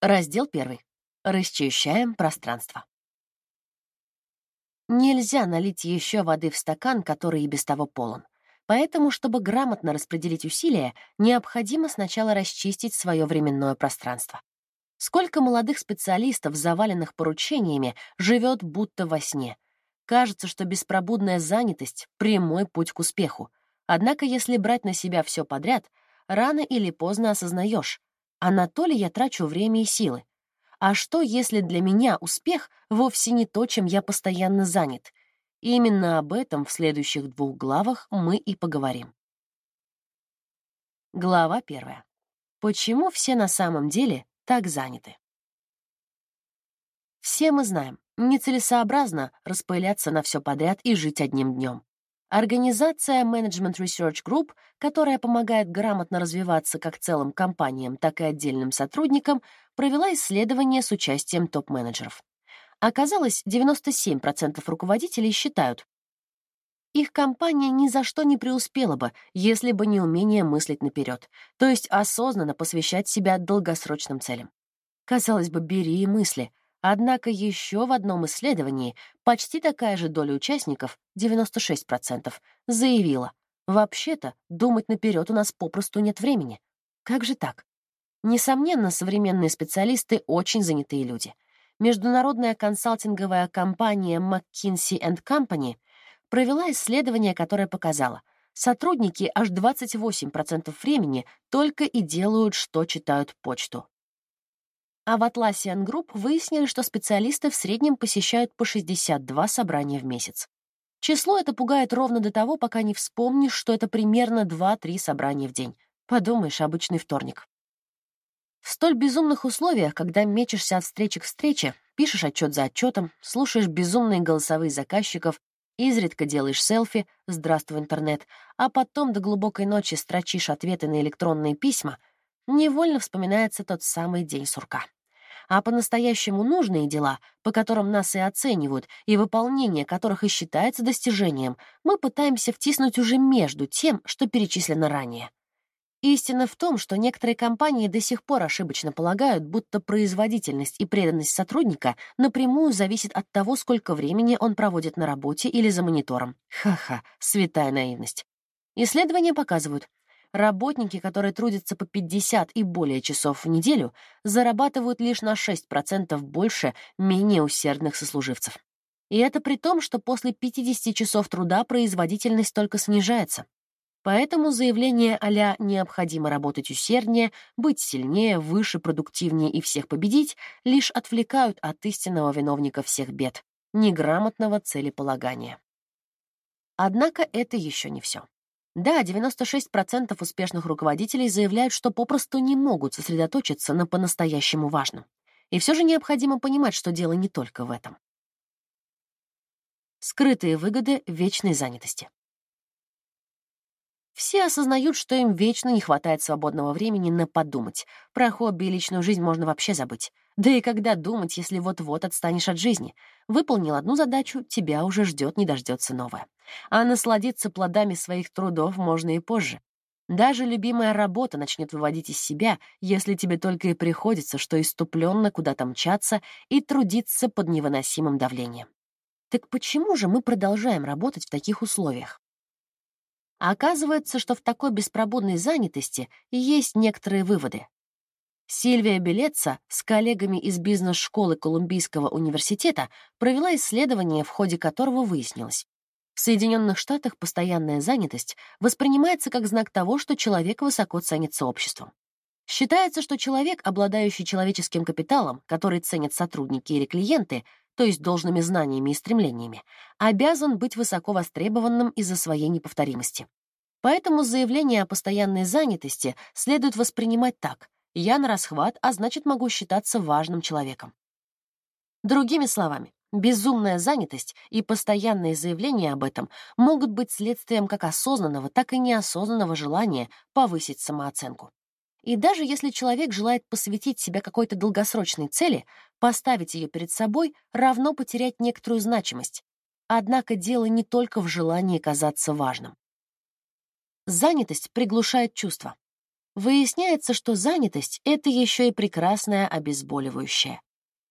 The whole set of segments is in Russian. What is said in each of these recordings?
Раздел первый. Расчищаем пространство. Нельзя налить еще воды в стакан, который и без того полон. Поэтому, чтобы грамотно распределить усилия, необходимо сначала расчистить свое временное пространство. Сколько молодых специалистов, заваленных поручениями, живет будто во сне. Кажется, что беспробудная занятость — прямой путь к успеху. Однако, если брать на себя все подряд, рано или поздно осознаешь, а на то ли я трачу время и силы? А что, если для меня успех вовсе не то, чем я постоянно занят? Именно об этом в следующих двух главах мы и поговорим. Глава первая. Почему все на самом деле так заняты? Все мы знаем, нецелесообразно распыляться на все подряд и жить одним днем. Организация Management Research Group, которая помогает грамотно развиваться как целым компаниям, так и отдельным сотрудникам, провела исследование с участием топ-менеджеров. Оказалось, 97% руководителей считают, их компания ни за что не преуспела бы, если бы не умение мыслить наперед, то есть осознанно посвящать себя долгосрочным целям. Казалось бы, бери и мысли, Однако еще в одном исследовании почти такая же доля участников, 96%, заявила, вообще-то думать наперед у нас попросту нет времени. Как же так? Несомненно, современные специалисты очень занятые люди. Международная консалтинговая компания McKinsey Company провела исследование, которое показало, сотрудники аж 28% времени только и делают, что читают почту. А в Atlassian Group выяснили, что специалисты в среднем посещают по 62 собрания в месяц. Число это пугает ровно до того, пока не вспомнишь, что это примерно 2-3 собрания в день. Подумаешь, обычный вторник. В столь безумных условиях, когда мечешься от встречи к встрече, пишешь отчет за отчетом, слушаешь безумные голосовые заказчиков, изредка делаешь селфи «Здравствуй, интернет», а потом до глубокой ночи строчишь ответы на электронные письма, невольно вспоминается тот самый день сурка а по-настоящему нужные дела, по которым нас и оценивают, и выполнение которых и считается достижением, мы пытаемся втиснуть уже между тем, что перечислено ранее. Истина в том, что некоторые компании до сих пор ошибочно полагают, будто производительность и преданность сотрудника напрямую зависит от того, сколько времени он проводит на работе или за монитором. Ха-ха, святая наивность. Исследования показывают, работники, которые трудятся по 50 и более часов в неделю, зарабатывают лишь на 6% больше менее усердных сослуживцев. И это при том, что после 50 часов труда производительность только снижается. Поэтому заявления а «необходимо работать усерднее», «быть сильнее», «выше», «продуктивнее» и «всех победить» лишь отвлекают от истинного виновника всех бед — неграмотного целеполагания. Однако это еще не все. Да, 96% успешных руководителей заявляют, что попросту не могут сосредоточиться на по-настоящему важном. И все же необходимо понимать, что дело не только в этом. Скрытые выгоды вечной занятости. Все осознают, что им вечно не хватает свободного времени на подумать. Про хобби и личную жизнь можно вообще забыть. Да и когда думать, если вот-вот отстанешь от жизни? Выполнил одну задачу, тебя уже ждет, не дождется новая. А насладиться плодами своих трудов можно и позже. Даже любимая работа начнет выводить из себя, если тебе только и приходится, что иступленно куда-то мчаться и трудиться под невыносимым давлением. Так почему же мы продолжаем работать в таких условиях? А оказывается, что в такой беспробудной занятости есть некоторые выводы. Сильвия Белеца с коллегами из бизнес-школы Колумбийского университета провела исследование, в ходе которого выяснилось. В Соединенных Штатах постоянная занятость воспринимается как знак того, что человек высоко ценится обществом. Считается, что человек, обладающий человеческим капиталом, который ценят сотрудники или клиенты, то есть должными знаниями и стремлениями, обязан быть высоко востребованным из-за своей неповторимости. Поэтому заявление о постоянной занятости следует воспринимать так «я на расхват, а значит, могу считаться важным человеком». Другими словами, безумная занятость и постоянные заявления об этом могут быть следствием как осознанного, так и неосознанного желания повысить самооценку. И даже если человек желает посвятить себя какой-то долгосрочной цели, поставить ее перед собой равно потерять некоторую значимость. Однако дело не только в желании казаться важным. Занятость приглушает чувства. Выясняется, что занятость — это еще и прекрасное обезболивающее.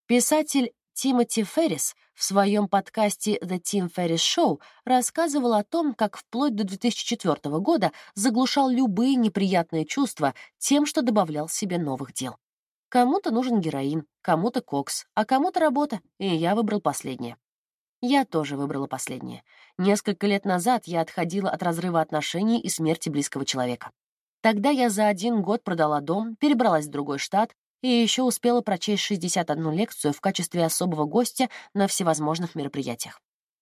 Писатель Тимоти Феррис в своем подкасте The Tim Ferriss Show рассказывал о том, как вплоть до 2004 года заглушал любые неприятные чувства тем, что добавлял себе новых дел. Кому-то нужен героин, кому-то кокс, а кому-то работа, и я выбрал последнее. Я тоже выбрала последнее. Несколько лет назад я отходила от разрыва отношений и смерти близкого человека. Тогда я за один год продала дом, перебралась в другой штат и еще успела прочесть 61 лекцию в качестве особого гостя на всевозможных мероприятиях.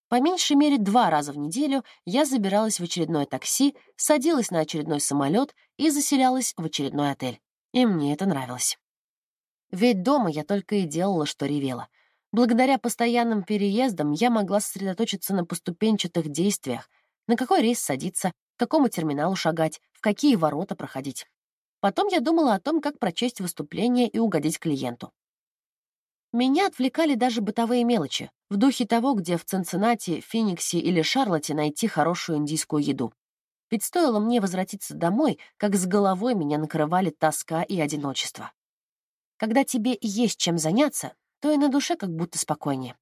По меньшей мере два раза в неделю я забиралась в очередное такси, садилась на очередной самолет и заселялась в очередной отель. И мне это нравилось. Ведь дома я только и делала, что ревела. Благодаря постоянным переездам я могла сосредоточиться на поступенчатых действиях, на какой рейс садиться, к какому терминалу шагать, в какие ворота проходить. Потом я думала о том, как прочесть выступление и угодить клиенту. Меня отвлекали даже бытовые мелочи, в духе того, где в Цинциннати, Фениксе или Шарлотте найти хорошую индийскую еду. Ведь стоило мне возвратиться домой, как с головой меня накрывали тоска и одиночество. Когда тебе есть чем заняться, то и на душе как будто спокойнее.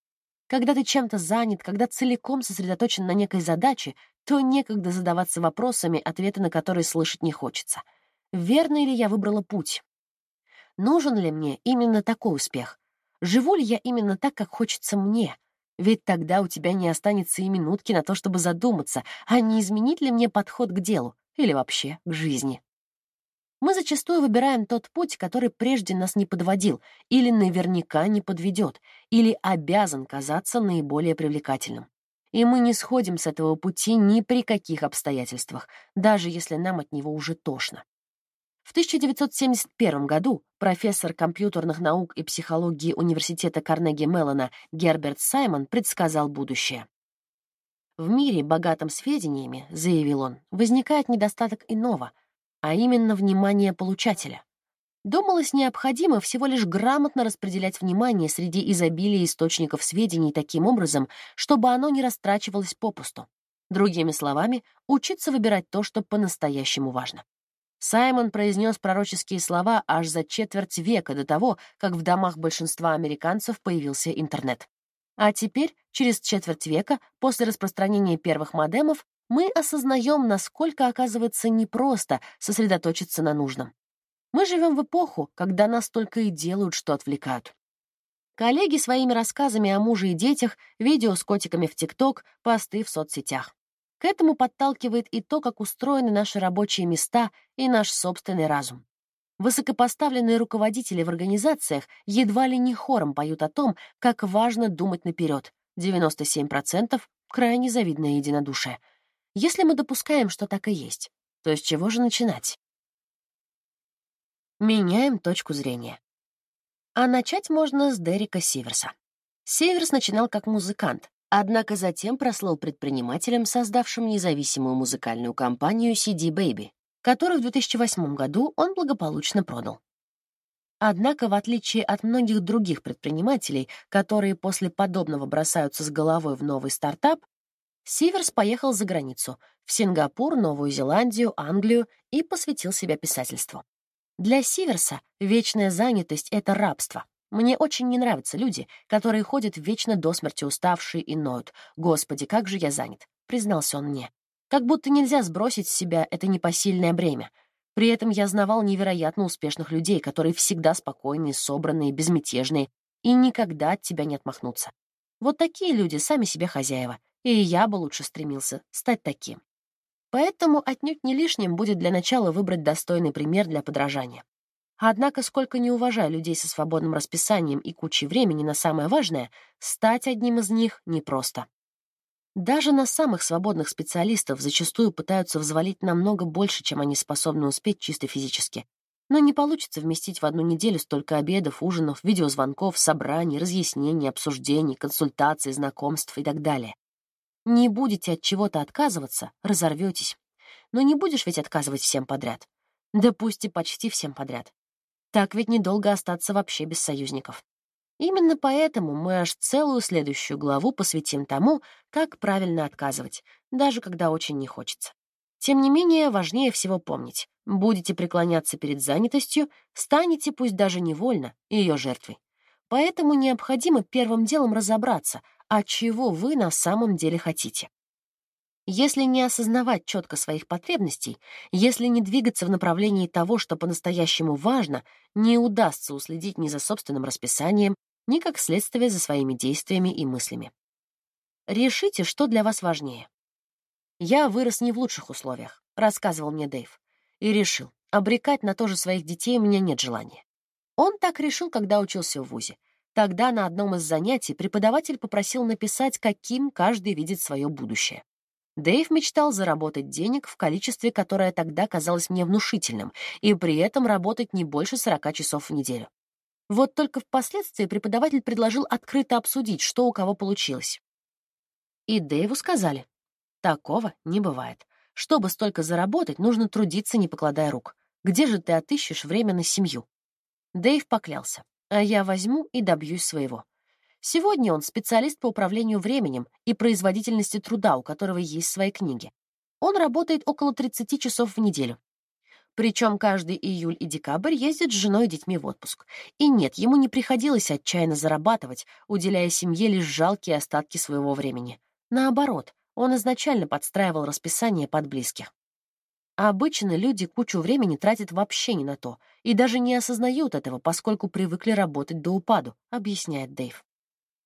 Когда ты чем-то занят, когда целиком сосредоточен на некой задаче, то некогда задаваться вопросами, ответы на которые слышать не хочется. Верно ли я выбрала путь? Нужен ли мне именно такой успех? Живу ли я именно так, как хочется мне? Ведь тогда у тебя не останется и минутки на то, чтобы задуматься, а не изменить ли мне подход к делу или вообще к жизни. Мы зачастую выбираем тот путь, который прежде нас не подводил, или наверняка не подведет, или обязан казаться наиболее привлекательным. И мы не сходим с этого пути ни при каких обстоятельствах, даже если нам от него уже тошно. В 1971 году профессор компьютерных наук и психологии Университета Карнеги-Меллона Герберт Саймон предсказал будущее. В мире, богатом сведениями, заявил он, возникает недостаток иного — а именно внимание получателя. Думалось необходимо всего лишь грамотно распределять внимание среди изобилия источников сведений таким образом, чтобы оно не растрачивалось попусту. Другими словами, учиться выбирать то, что по-настоящему важно. Саймон произнес пророческие слова аж за четверть века до того, как в домах большинства американцев появился интернет. А теперь, через четверть века, после распространения первых модемов, мы осознаем, насколько оказывается непросто сосредоточиться на нужном. Мы живем в эпоху, когда нас только и делают, что отвлекают. Коллеги своими рассказами о муже и детях, видео с котиками в ТикТок, посты в соцсетях. К этому подталкивает и то, как устроены наши рабочие места и наш собственный разум. Высокопоставленные руководители в организациях едва ли не хором поют о том, как важно думать наперед. 97% — крайне завидное единодушие — если мы допускаем, что так и есть, то с чего же начинать? Меняем точку зрения. А начать можно с Дерека Сиверса. Сиверс начинал как музыкант, однако затем прослыл предпринимателем, создавшим независимую музыкальную компанию CD Baby, которую в 2008 году он благополучно продал. Однако, в отличие от многих других предпринимателей, которые после подобного бросаются с головой в новый стартап, Сиверс поехал за границу, в Сингапур, Новую Зеландию, Англию и посвятил себя писательству. Для Сиверса вечная занятость — это рабство. Мне очень не нравятся люди, которые ходят вечно до смерти уставшие и ноют. «Господи, как же я занят», — признался он мне. Как будто нельзя сбросить с себя это непосильное бремя. При этом я знавал невероятно успешных людей, которые всегда спокойные, собранные, безмятежные и никогда от тебя не отмахнутся. Вот такие люди сами себе хозяева, и я бы лучше стремился стать таким. Поэтому отнюдь не лишним будет для начала выбрать достойный пример для подражания. Однако, сколько не уважаю людей со свободным расписанием и кучей времени на самое важное, стать одним из них непросто. Даже на самых свободных специалистов зачастую пытаются взвалить намного больше, чем они способны успеть чисто физически. Но не получится вместить в одну неделю столько обедов, ужинов, видеозвонков, собраний, разъяснений, обсуждений, консультаций, знакомств и так далее. Не будете от чего-то отказываться, разорветесь. Но не будешь ведь отказывать всем подряд. Да пусть и почти всем подряд. Так ведь недолго остаться вообще без союзников. Именно поэтому мы аж целую следующую главу посвятим тому, как правильно отказывать, даже когда очень не хочется. Тем не менее, важнее всего помнить, Будете преклоняться перед занятостью, станете, пусть даже невольно, ее жертвой. Поэтому необходимо первым делом разобраться, а чего вы на самом деле хотите. Если не осознавать четко своих потребностей, если не двигаться в направлении того, что по-настоящему важно, не удастся уследить ни за собственным расписанием, ни как следствие за своими действиями и мыслями. Решите, что для вас важнее. «Я вырос не в лучших условиях», — рассказывал мне Дэйв, и решил, обрекать на то же своих детей у меня нет желания. Он так решил, когда учился в ВУЗе. Тогда на одном из занятий преподаватель попросил написать, каким каждый видит свое будущее. Дэйв мечтал заработать денег в количестве, которое тогда казалось мне внушительным, и при этом работать не больше 40 часов в неделю. Вот только впоследствии преподаватель предложил открыто обсудить, что у кого получилось. И Дэйву сказали, такого не бывает. Чтобы столько заработать, нужно трудиться, не покладая рук. Где же ты отыщешь время на семью? Дэйв поклялся, а я возьму и добьюсь своего. Сегодня он специалист по управлению временем и производительности труда, у которого есть свои книги. Он работает около 30 часов в неделю. Причем каждый июль и декабрь ездит с женой и детьми в отпуск. И нет, ему не приходилось отчаянно зарабатывать, уделяя семье лишь жалкие остатки своего времени. Наоборот, он изначально подстраивал расписание под близких. А обычно люди кучу времени тратят вообще не на то и даже не осознают этого, поскольку привыкли работать до упаду, объясняет Дэйв.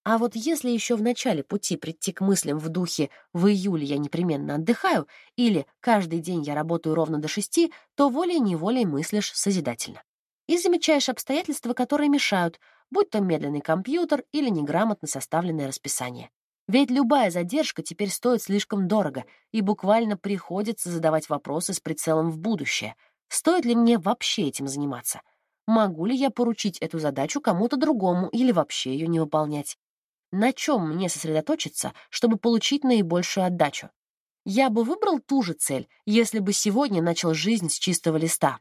А вот если еще в начале пути прийти к мыслям в духе «в июле я непременно отдыхаю» или «каждый день я работаю ровно до шести», то волей-неволей мыслишь созидательно. И замечаешь обстоятельства, которые мешают, будь то медленный компьютер или неграмотно составленное расписание. Ведь любая задержка теперь стоит слишком дорого, и буквально приходится задавать вопросы с прицелом в будущее. Стоит ли мне вообще этим заниматься? Могу ли я поручить эту задачу кому-то другому или вообще ее не выполнять? На чем мне сосредоточиться, чтобы получить наибольшую отдачу. Я бы выбрал ту же цель, если бы сегодня начал жизнь с чистого листа.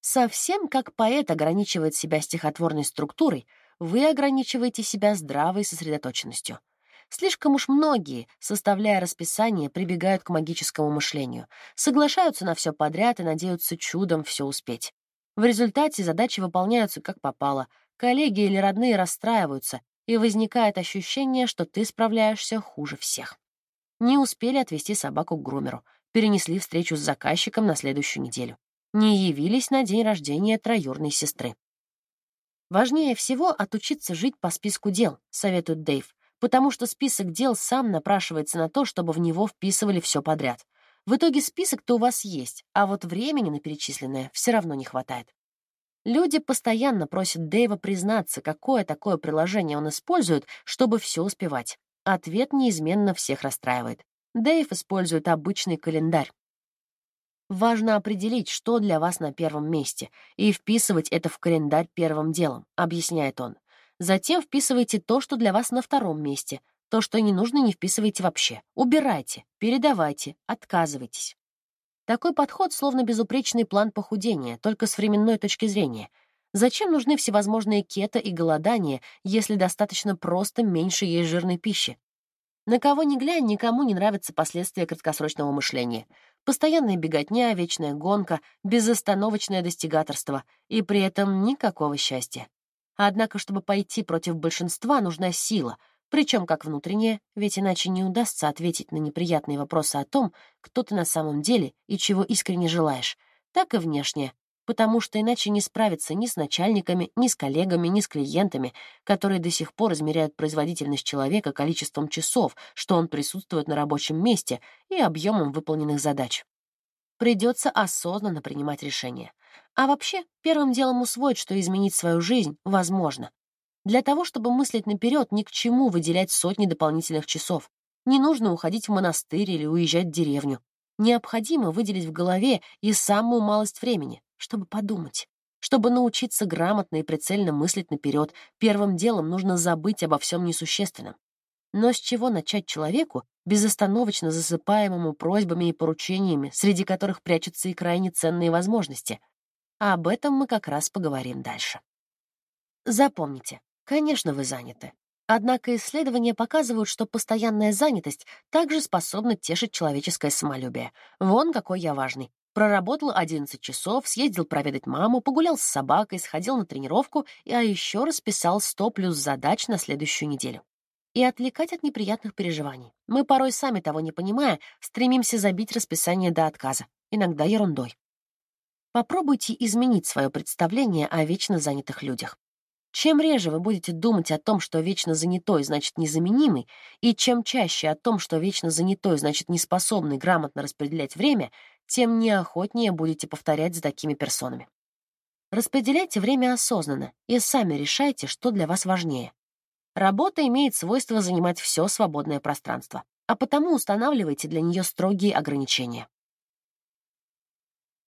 Совсем как поэт ограничивает себя стихотворной структурой, вы ограничиваете себя здравой сосредоточенностью. Слишком уж многие, составляя расписание, прибегают к магическому мышлению, соглашаются на все подряд и надеются чудом все успеть. В результате задачи выполняются как попало, коллеги или родные расстраиваются, и возникает ощущение, что ты справляешься хуже всех. Не успели отвезти собаку к грумеру, перенесли встречу с заказчиком на следующую неделю. Не явились на день рождения троюрной сестры. Важнее всего отучиться жить по списку дел, советует Дэйв, потому что список дел сам напрашивается на то, чтобы в него вписывали все подряд. В итоге список-то у вас есть, а вот времени на перечисленное все равно не хватает. Люди постоянно просят Дэйва признаться, какое такое приложение он использует, чтобы все успевать. Ответ неизменно всех расстраивает. Дэйв использует обычный календарь. Важно определить, что для вас на первом месте, и вписывать это в календарь первым делом, объясняет он. Затем вписывайте то, что для вас на втором месте. То, что не нужно, не вписывайте вообще. Убирайте, передавайте, отказывайтесь. Такой подход словно безупречный план похудения, только с временной точки зрения. Зачем нужны всевозможные кето и голодания, если достаточно просто меньше есть жирной пищи? На кого ни глянь, никому не нравятся последствия краткосрочного мышления. Постоянная беготня, вечная гонка, безостановочное достигаторство, и при этом никакого счастья. Однако, чтобы пойти против большинства, нужна сила — причем как внутреннее, ведь иначе не удастся ответить на неприятные вопросы о том, кто ты на самом деле и чего искренне желаешь, так и внешнее, потому что иначе не справиться ни с начальниками, ни с коллегами, ни с клиентами, которые до сих пор измеряют производительность человека количеством часов, что он присутствует на рабочем месте, и объемом выполненных задач. Придется осознанно принимать решения. А вообще, первым делом усвоить, что изменить свою жизнь возможно, для того, чтобы мыслить наперед, ни к чему выделять сотни дополнительных часов. Не нужно уходить в монастырь или уезжать в деревню. Необходимо выделить в голове и самую малость времени, чтобы подумать. Чтобы научиться грамотно и прицельно мыслить наперед, первым делом нужно забыть обо всем несущественном. Но с чего начать человеку, безостановочно засыпаемому просьбами и поручениями, среди которых прячутся и крайне ценные возможности? А об этом мы как раз поговорим дальше. Запомните, Конечно, вы заняты. Однако исследования показывают, что постоянная занятость также способна тешить человеческое самолюбие. Вон какой я важный. Проработал 11 часов, съездил проведать маму, погулял с собакой, сходил на тренировку, а еще расписал 100 плюс задач на следующую неделю. И отвлекать от неприятных переживаний. Мы порой сами того не понимая, стремимся забить расписание до отказа, иногда ерундой. Попробуйте изменить свое представление о вечно занятых людях. Чем реже вы будете думать о том, что вечно занятой значит незаменимый, и чем чаще о том, что вечно занятой значит неспособный грамотно распределять время, тем неохотнее будете повторять за такими персонами. Распределяйте время осознанно и сами решайте, что для вас важнее. Работа имеет свойство занимать все свободное пространство, а потому устанавливайте для нее строгие ограничения.